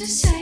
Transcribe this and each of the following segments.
to say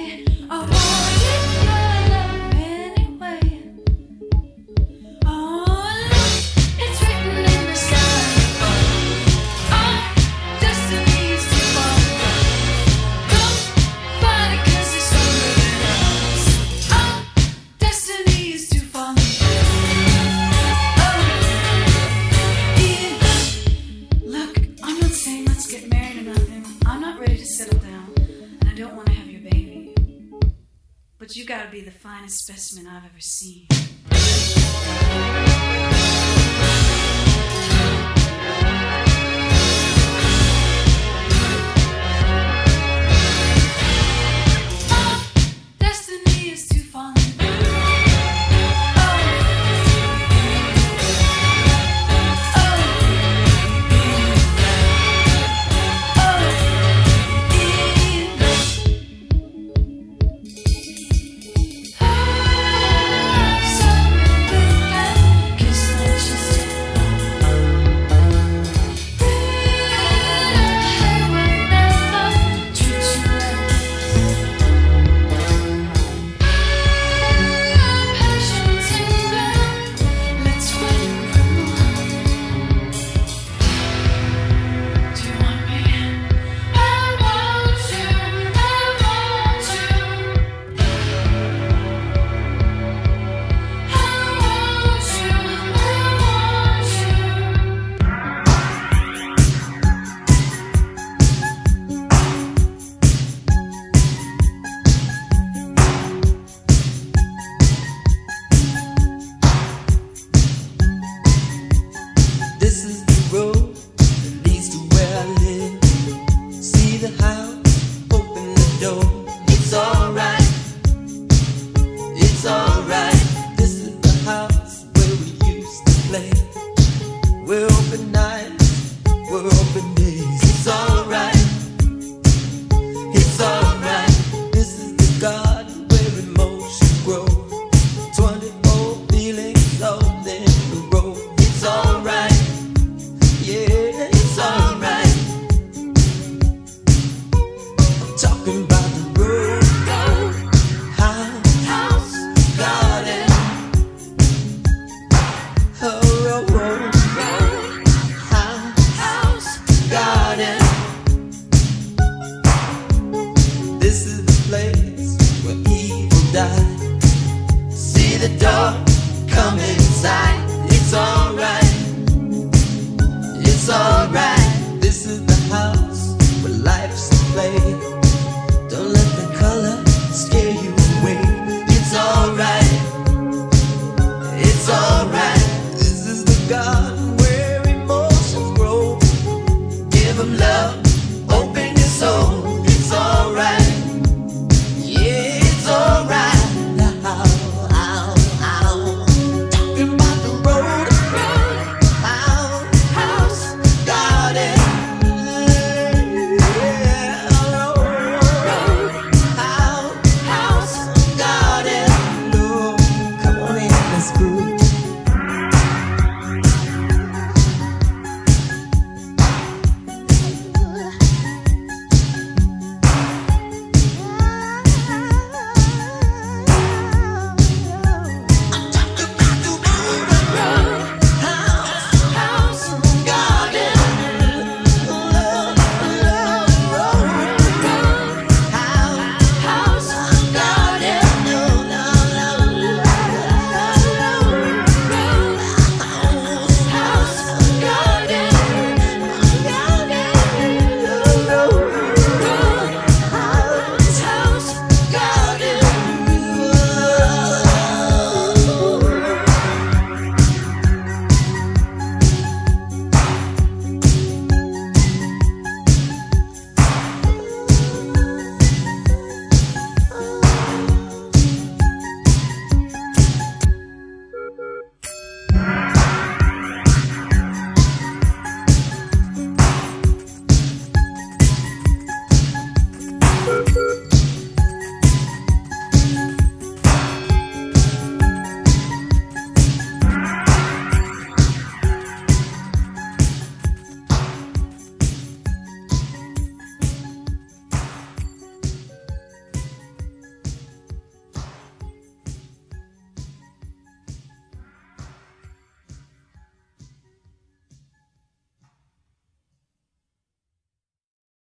be the finest specimen I've ever seen. Oh, destiny is too fun. window.